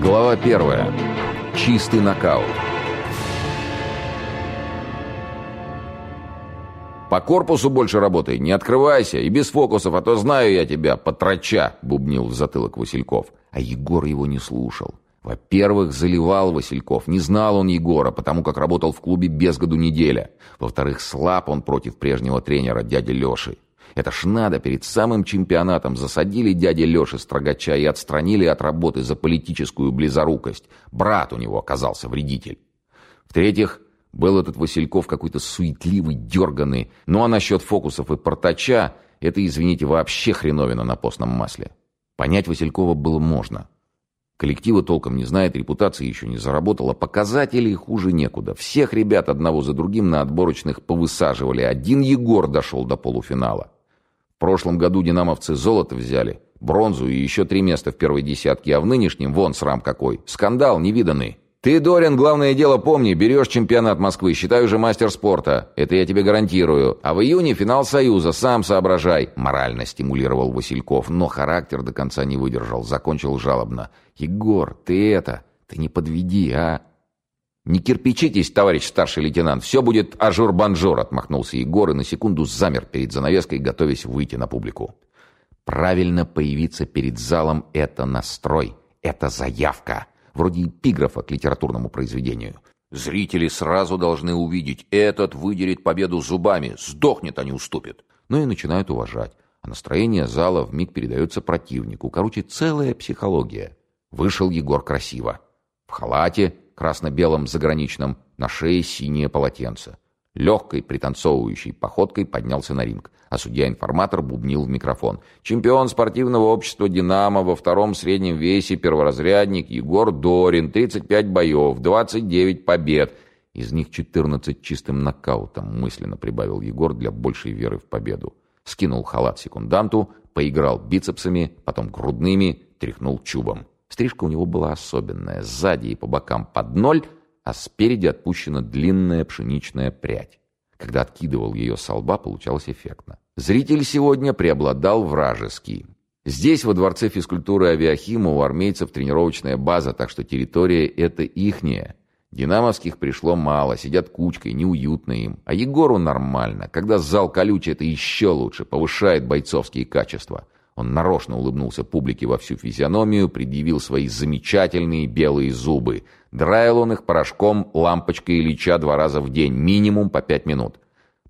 Глава первая. Чистый нокаут. «По корпусу больше работай, не открывайся, и без фокусов, а то знаю я тебя, потрача!» — бубнил в затылок Васильков. А Егор его не слушал. Во-первых, заливал Васильков. Не знал он Егора, потому как работал в клубе без году неделя. Во-вторых, слаб он против прежнего тренера, дяди Леши. Это ж надо, перед самым чемпионатом засадили дяди Леши Строгача и отстранили от работы за политическую близорукость. Брат у него оказался вредитель. В-третьих, был этот Васильков какой-то суетливый, дерганный. Ну а насчет фокусов и портача, это, извините, вообще хреновина на постном масле. Понять Василькова было можно. Коллектива толком не знает, репутации еще не заработала, показателей хуже некуда. Всех ребят одного за другим на отборочных повысаживали. Один Егор дошел до полуфинала. Прошлом году динамовцы золото взяли, бронзу и еще три места в первой десятке, а в нынешнем вон срам какой. Скандал невиданный. Ты, Дорин, главное дело помни, берешь чемпионат Москвы, считай уже мастер спорта. Это я тебе гарантирую. А в июне финал Союза, сам соображай. Морально стимулировал Васильков, но характер до конца не выдержал, закончил жалобно. Егор, ты это, ты не подведи, а? «Не кирпичитесь, товарищ старший лейтенант, все будет ажур-бонжур», отмахнулся Егор и на секунду замер перед занавеской, готовясь выйти на публику. «Правильно появиться перед залом — это настрой, это заявка» вроде эпиграфа к литературному произведению. Зрители сразу должны увидеть, этот выдерет победу зубами, сдохнет, а не уступит. Ну и начинают уважать. А настроение зала вмиг передается противнику. Короче, целая психология. Вышел Егор красиво. В халате, красно-белом заграничном, на шее синее полотенце. Легкой, пританцовывающей походкой поднялся на ринг, а судья-информатор бубнил в микрофон. Чемпион спортивного общества «Динамо» во втором среднем весе перворазрядник Егор Дорин, 35 боев, 29 побед. Из них 14 чистым нокаутом, мысленно прибавил Егор для большей веры в победу. Скинул халат секунданту, поиграл бицепсами, потом грудными, тряхнул чубом. Стрижка у него была особенная, сзади и по бокам под ноль — а спереди отпущена длинная пшеничная прядь. Когда откидывал ее со лба, получалось эффектно. Зритель сегодня преобладал вражеский. Здесь, во Дворце физкультуры Авиахима, у армейцев тренировочная база, так что территория эта ихняя. Динамовских пришло мало, сидят кучкой, неуютно им. А Егору нормально. Когда зал колючий, это еще лучше, повышает бойцовские качества. Он нарочно улыбнулся публике во всю физиономию, предъявил свои замечательные белые зубы. Драил он их порошком, лампочкой Ильича два раза в день, минимум по пять минут.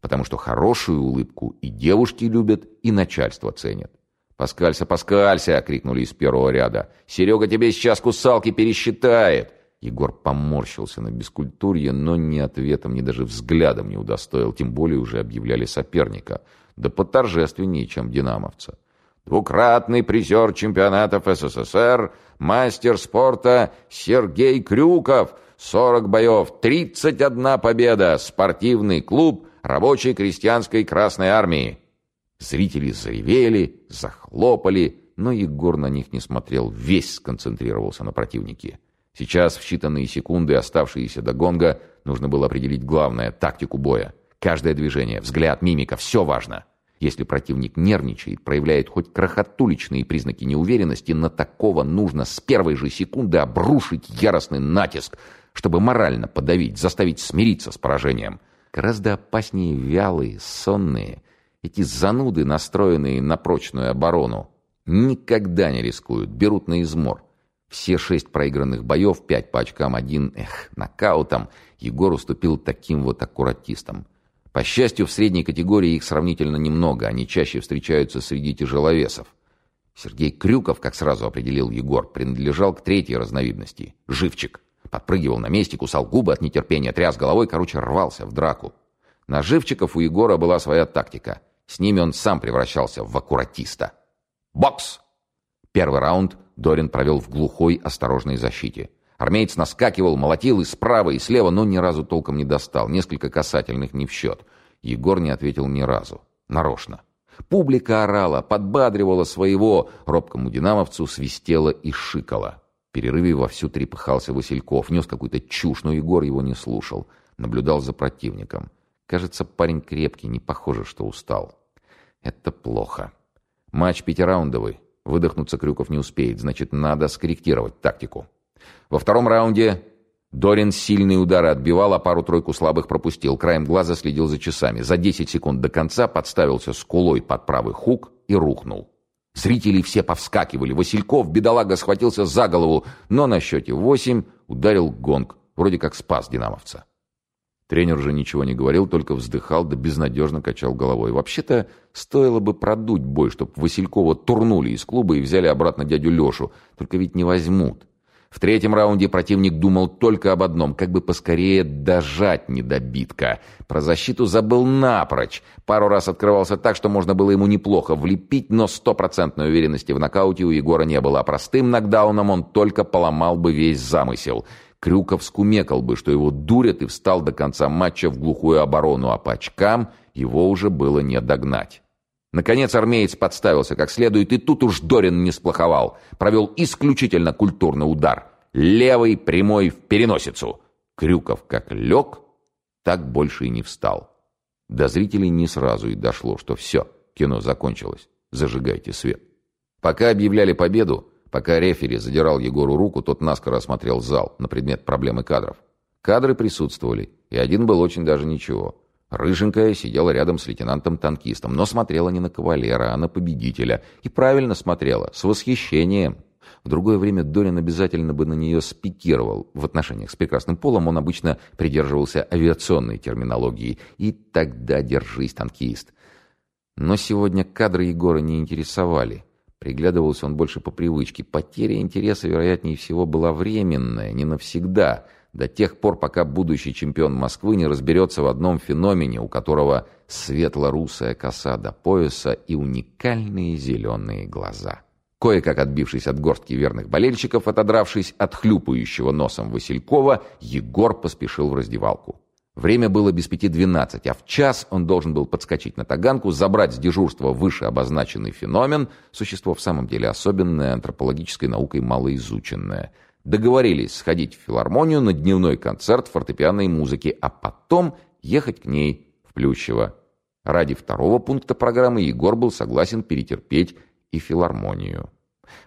Потому что хорошую улыбку и девушки любят, и начальство ценят. «Паскалься, паскалься!» — крикнули из первого ряда. «Серега тебе сейчас кусалки пересчитает!» Егор поморщился на бескультурье, но ни ответом, ни даже взглядом не удостоил, тем более уже объявляли соперника. Да поторжественнее, чем динамовца двукратный призер чемпионатов СССР, мастер спорта Сергей Крюков, 40 боев, 31 победа, спортивный клуб рабочей крестьянской Красной Армии. Зрители заревели, захлопали, но Егор на них не смотрел, весь сконцентрировался на противнике. Сейчас, в считанные секунды, оставшиеся до гонга, нужно было определить главное — тактику боя. Каждое движение, взгляд, мимика — все важно. Если противник нервничает, проявляет хоть крохотуличные признаки неуверенности, на такого нужно с первой же секунды обрушить яростный натиск, чтобы морально подавить, заставить смириться с поражением. Гораздо опаснее вялые, сонные, эти зануды, настроенные на прочную оборону. Никогда не рискуют, берут на измор. Все шесть проигранных боев, пять по очкам, один, эх, нокаутом, Егор уступил таким вот аккуратистам. По счастью, в средней категории их сравнительно немного, они чаще встречаются среди тяжеловесов. Сергей Крюков, как сразу определил Егор, принадлежал к третьей разновидности – живчик. Подпрыгивал на месте, кусал губы от нетерпения, тряс головой, короче, рвался в драку. На живчиков у Егора была своя тактика. С ними он сам превращался в аккуратиста. «Бокс!» Первый раунд Дорин провел в глухой, осторожной защите. Армеец наскакивал, молотил и справа, и слева, но ни разу толком не достал. Несколько касательных не в счет. Егор не ответил ни разу. Нарочно. Публика орала, подбадривала своего. Робкому динамовцу свистела и шикала. В перерыве вовсю трепыхался Васильков. Нес какую-то чушь, но Егор его не слушал. Наблюдал за противником. Кажется, парень крепкий, не похоже, что устал. Это плохо. Матч пятираундовый. Выдохнуться Крюков не успеет, значит, надо скорректировать тактику. Во втором раунде Дорин сильные удары отбивал, а пару-тройку слабых пропустил. Краем глаза следил за часами. За 10 секунд до конца подставился скулой под правый хук и рухнул. Зрители все повскакивали. Васильков, бедолага, схватился за голову, но на счете 8 ударил гонг. Вроде как спас динамовца. Тренер же ничего не говорил, только вздыхал да безнадежно качал головой. Вообще-то стоило бы продуть бой, чтобы Василькова турнули из клуба и взяли обратно дядю Лешу. Только ведь не возьмут. В третьем раунде противник думал только об одном, как бы поскорее дожать недобитка. Про защиту забыл напрочь. Пару раз открывался так, что можно было ему неплохо влепить, но стопроцентной уверенности в нокауте у Егора не было. А простым нокдауном он только поломал бы весь замысел. Крюков скумекал бы, что его дурят, и встал до конца матча в глухую оборону, а по очкам его уже было не догнать. Наконец армеец подставился как следует, и тут уж Дорин не сплоховал. Провел исключительно культурный удар. Левый прямой в переносицу. Крюков как лег, так больше и не встал. До зрителей не сразу и дошло, что все, кино закончилось. Зажигайте свет. Пока объявляли победу, пока рефери задирал Егору руку, тот наскоро осмотрел зал на предмет проблемы кадров. Кадры присутствовали, и один был очень даже ничего. Рыженькая сидела рядом с лейтенантом-танкистом, но смотрела не на кавалера, а на победителя. И правильно смотрела, с восхищением. В другое время Дорин обязательно бы на нее спикировал. В отношениях с прекрасным полом он обычно придерживался авиационной терминологии. И тогда держись, танкист. Но сегодня кадры Егора не интересовали. Приглядывался он больше по привычке. Потеря интереса, вероятнее всего, была временная, не навсегда — до тех пор, пока будущий чемпион Москвы не разберется в одном феномене, у которого светло-русая коса до пояса и уникальные зеленые глаза. Кое-как отбившись от горстки верных болельщиков, отодравшись от хлюпающего носом Василькова, Егор поспешил в раздевалку. Время было без пяти двенадцать, а в час он должен был подскочить на таганку, забрать с дежурства выше обозначенный феномен, существо в самом деле особенное, антропологической наукой малоизученное – Договорились сходить в филармонию на дневной концерт фортепианной музыки, а потом ехать к ней в Плющево. Ради второго пункта программы Егор был согласен перетерпеть и филармонию.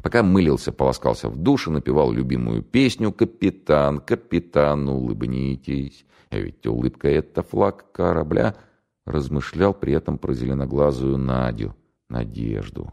Пока мылился, полоскался в душе, напевал любимую песню «Капитан, капитан, улыбнитесь». А ведь улыбка — это флаг корабля. Размышлял при этом про зеленоглазую Надю, Надежду.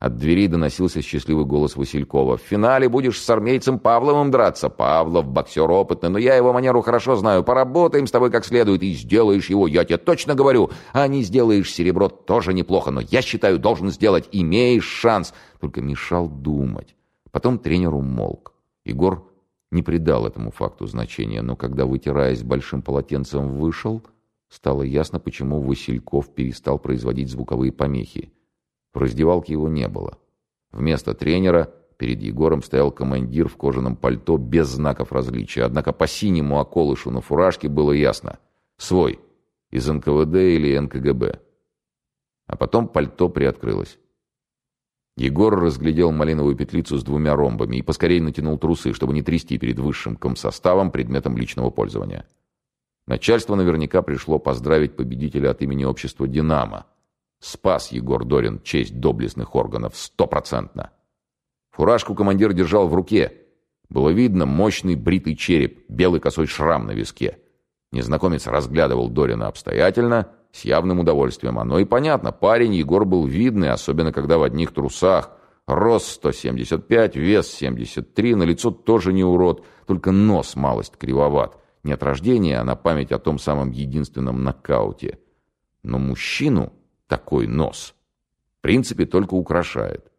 От двери доносился счастливый голос Василькова. «В финале будешь с армейцем Павловым драться. Павлов, боксер опытный, но я его манеру хорошо знаю. Поработаем с тобой как следует и сделаешь его, я тебе точно говорю. А не сделаешь серебро, тоже неплохо, но я считаю, должен сделать. Имеешь шанс». Только мешал думать. Потом тренер умолк. Егор не придал этому факту значения, но когда, вытираясь большим полотенцем, вышел, стало ясно, почему Васильков перестал производить звуковые помехи. В раздевалке его не было. Вместо тренера перед Егором стоял командир в кожаном пальто без знаков различия. Однако по синему околышу на фуражке было ясно. Свой. Из НКВД или НКГБ. А потом пальто приоткрылось. Егор разглядел малиновую петлицу с двумя ромбами и поскорее натянул трусы, чтобы не трясти перед высшим комсоставом предметом личного пользования. Начальство наверняка пришло поздравить победителя от имени общества «Динамо», Спас Егор Дорин честь доблестных органов стопроцентно. Фуражку командир держал в руке. Было видно мощный бритый череп, белый косой шрам на виске. Незнакомец разглядывал Дорина обстоятельно, с явным удовольствием. Оно и понятно, парень Егор был видный, особенно когда в одних трусах. Рост 175, вес 73, на лицо тоже не урод, только нос малость кривоват. Не от рождения, а на память о том самом единственном нокауте. Но мужчину такой нос. В принципе, только украшает.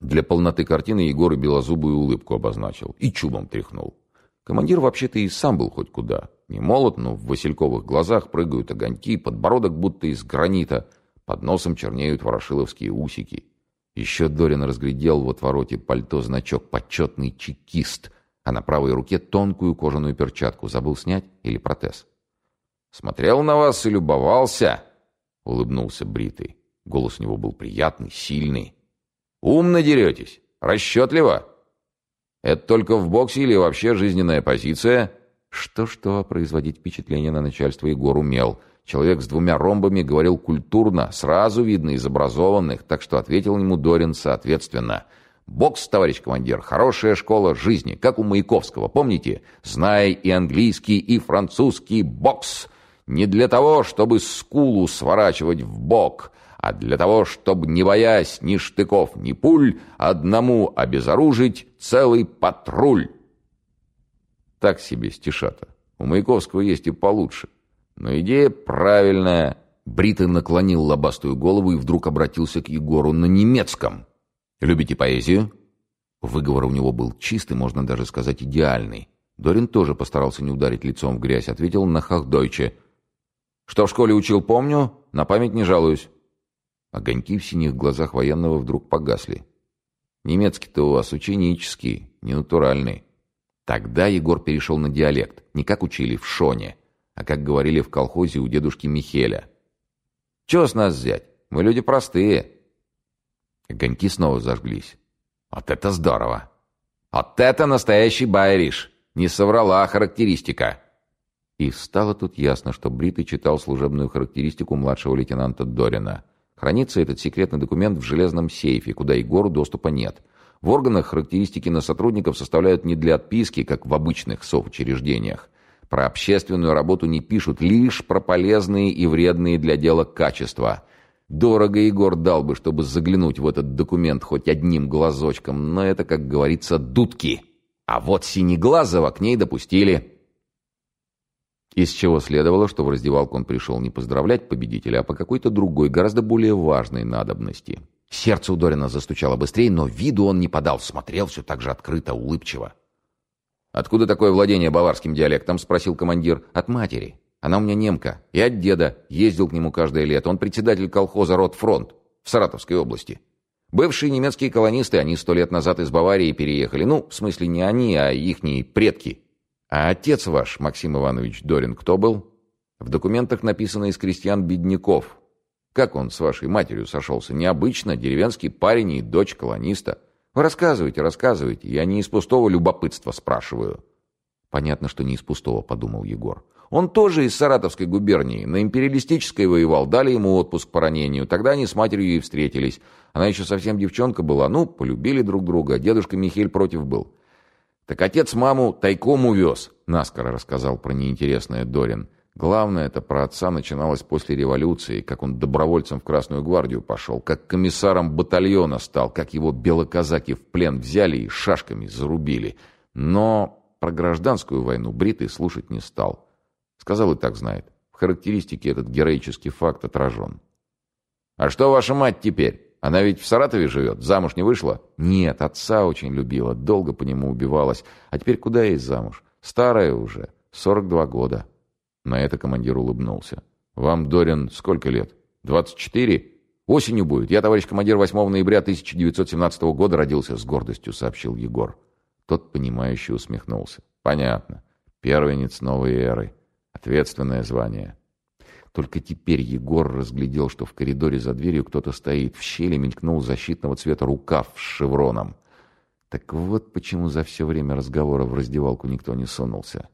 Для полноты картины Егор и белозубую улыбку обозначил. И чубом тряхнул. Командир вообще-то и сам был хоть куда. Не молод, но в васильковых глазах прыгают огоньки, подбородок будто из гранита, под носом чернеют ворошиловские усики. Еще Дорин разглядел в отвороте пальто значок «Почетный чекист», а на правой руке тонкую кожаную перчатку. Забыл снять или протез? «Смотрел на вас и любовался», — улыбнулся Бритый. Голос у него был приятный, сильный. «Умно деретесь? Расчетливо? Это только в боксе или вообще жизненная позиция?» Что-что, производить впечатление на начальство Егор умел. Человек с двумя ромбами говорил культурно, сразу видно из образованных, так что ответил ему Дорин соответственно. Бокс, товарищ командир, хорошая школа жизни, как у Маяковского, помните? Знай и английский, и французский бокс. Не для того, чтобы скулу сворачивать в бок, а для того, чтобы, не боясь ни штыков, ни пуль, одному обезоружить целый патруль. Так себе стишата. У Маяковского есть и получше. Но идея правильная. Бритый наклонил лобастую голову и вдруг обратился к Егору на немецком. «Любите поэзию?» Выговор у него был чистый, можно даже сказать идеальный. Дорин тоже постарался не ударить лицом в грязь, ответил на хахдойче. «Что в школе учил, помню, на память не жалуюсь». Огоньки в синих глазах военного вдруг погасли. «Немецкий-то у вас ученический, ненатуральный». Тогда Егор перешел на диалект, не как учили в Шоне, а как говорили в колхозе у дедушки Михеля. «Чего с нас взять? Мы люди простые». Огоньки снова зажглись. «Вот это здорово! Вот это настоящий байриш! Не соврала характеристика!» И стало тут ясно, что Бритый читал служебную характеристику младшего лейтенанта Дорина. Хранится этот секретный документ в железном сейфе, куда Егору доступа нет. В органах характеристики на сотрудников составляют не для отписки, как в обычных совучреждениях. Про общественную работу не пишут, лишь про полезные и вредные для дела качества. Дорого Егор дал бы, чтобы заглянуть в этот документ хоть одним глазочком, но это, как говорится, дудки. А вот Синеглазого к ней допустили. Из чего следовало, что в раздевалку он пришел не поздравлять победителя, а по какой-то другой, гораздо более важной надобности. Сердце у Дорина застучало быстрее, но виду он не подал, смотрел все так же открыто, улыбчиво. «Откуда такое владение баварским диалектом?» — спросил командир. «От матери. Она у меня немка. И от деда. Ездил к нему каждое лето. Он председатель колхоза «Ротфронт» в Саратовской области. Бывшие немецкие колонисты, они сто лет назад из Баварии переехали. Ну, в смысле, не они, а ихние предки. А отец ваш, Максим Иванович Дорин, кто был? В документах написано из крестьян-бедняков. Как он с вашей матерью сошелся? Необычно, деревенский парень и дочь колониста. Вы рассказывайте, рассказывайте. Я не из пустого любопытства спрашиваю. Понятно, что не из пустого, подумал Егор. Он тоже из Саратовской губернии. На империалистической воевал. Дали ему отпуск по ранению. Тогда они с матерью и встретились. Она еще совсем девчонка была. Ну, полюбили друг друга. Дедушка Михель против был. Так отец маму тайком увез, наскоро рассказал про неинтересное Дорин. Главное, это про отца начиналось после революции, как он добровольцем в Красную гвардию пошел, как комиссаром батальона стал, как его белоказаки в плен взяли и шашками зарубили. Но про гражданскую войну Бритый слушать не стал. Сказал и так знает. В характеристике этот героический факт отражен. «А что ваша мать теперь? Она ведь в Саратове живет? Замуж не вышла?» «Нет, отца очень любила, долго по нему убивалась. А теперь куда ей замуж? Старая уже, 42 года». На это командир улыбнулся. «Вам, Дорин, сколько лет? 24? Осенью будет. Я, товарищ командир, 8 ноября 1917 года родился, с гордостью сообщил Егор. Тот, понимающе усмехнулся. Понятно. Первенец новой эры. Ответственное звание. Только теперь Егор разглядел, что в коридоре за дверью кто-то стоит. В щели мелькнул защитного цвета рукав с шевроном. Так вот почему за все время разговора в раздевалку никто не сунулся.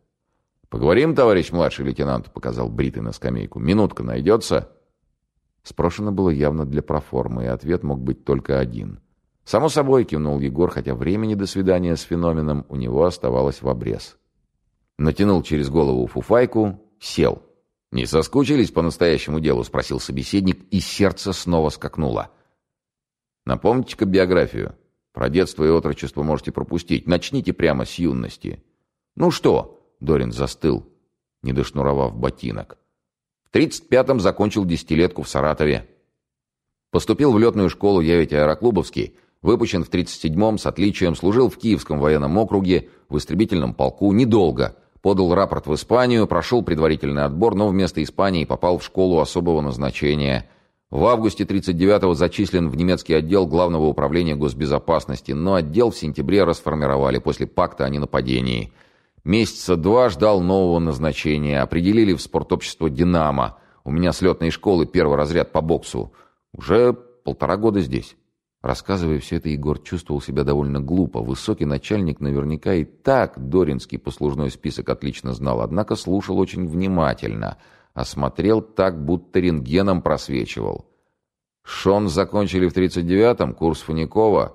«Поговорим, товарищ младший лейтенант», — показал Бритый на скамейку. «Минутка найдется?» Спрошено было явно для проформы, и ответ мог быть только один. «Само собой», — кивнул Егор, хотя времени до свидания с феноменом у него оставалось в обрез. Натянул через голову фуфайку, сел. «Не соскучились по настоящему делу?» — спросил собеседник, и сердце снова скакнуло. «Напомните-ка биографию. Про детство и отрочество можете пропустить. Начните прямо с юности». «Ну что?» Дорин застыл, не дошнуровав ботинок. В 35-м закончил десятилетку в Саратове. Поступил в летную школу, я ведь аэроклубовский. Выпущен в 37-м с отличием, служил в Киевском военном округе, в истребительном полку, недолго. Подал рапорт в Испанию, прошел предварительный отбор, но вместо Испании попал в школу особого назначения. В августе 39-го зачислен в немецкий отдел Главного управления госбезопасности, но отдел в сентябре расформировали после пакта о ненападении – Месяца два ждал нового назначения. Определили в спортобщество «Динамо». У меня с летной школы первый разряд по боксу. Уже полтора года здесь. Рассказывая все это, Егор чувствовал себя довольно глупо. Высокий начальник наверняка и так Доринский послужной список отлично знал, однако слушал очень внимательно. Осмотрел так, будто рентгеном просвечивал. Шон закончили в 39-м, курс Фуникова.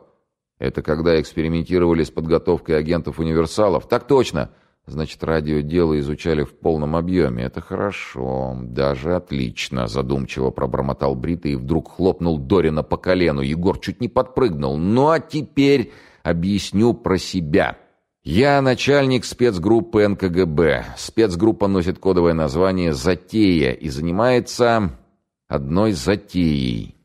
Это когда экспериментировали с подготовкой агентов-универсалов? Так точно. Значит, радиодело изучали в полном объеме. Это хорошо, даже отлично, задумчиво пробормотал Брита и вдруг хлопнул Дорина по колену. Егор чуть не подпрыгнул. Ну а теперь объясню про себя. Я начальник спецгруппы НКГБ. Спецгруппа носит кодовое название «Затея» и занимается одной затеей.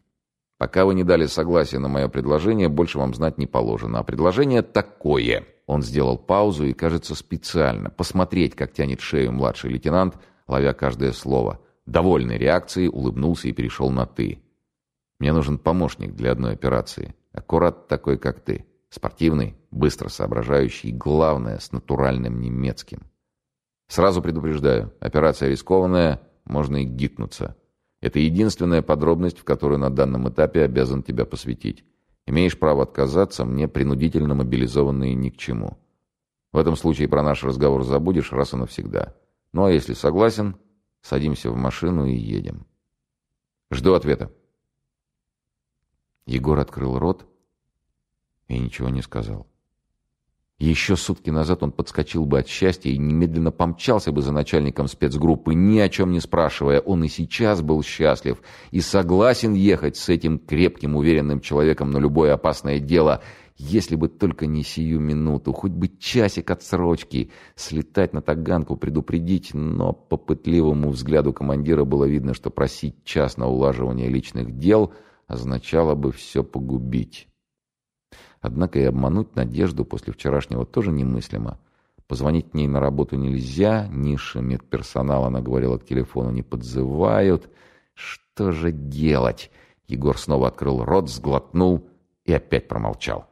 Пока вы не дали согласия на мое предложение, больше вам знать не положено. А предложение такое. Он сделал паузу и, кажется, специально. Посмотреть, как тянет шею младший лейтенант, ловя каждое слово. Довольной реакцией улыбнулся и перешел на «ты». Мне нужен помощник для одной операции. Аккурат такой, как ты. Спортивный, быстро соображающий и, главное, с натуральным немецким. Сразу предупреждаю, операция рискованная, можно и гикнуться. Это единственная подробность, в которую на данном этапе обязан тебя посвятить. Имеешь право отказаться, мне принудительно мобилизованные ни к чему. В этом случае про наш разговор забудешь раз и навсегда. Ну а если согласен, садимся в машину и едем. Жду ответа. Егор открыл рот и ничего не сказал. Еще сутки назад он подскочил бы от счастья и немедленно помчался бы за начальником спецгруппы, ни о чем не спрашивая. Он и сейчас был счастлив и согласен ехать с этим крепким, уверенным человеком на любое опасное дело, если бы только не сию минуту, хоть бы часик отсрочки, слетать на таганку, предупредить, но по пытливому взгляду командира было видно, что просить час на улаживание личных дел означало бы все погубить. Однако и обмануть Надежду после вчерашнего тоже немыслимо. Позвонить к ней на работу нельзя, низший медперсонал, она говорила, к телефону не подзывают. Что же делать? Егор снова открыл рот, сглотнул и опять промолчал.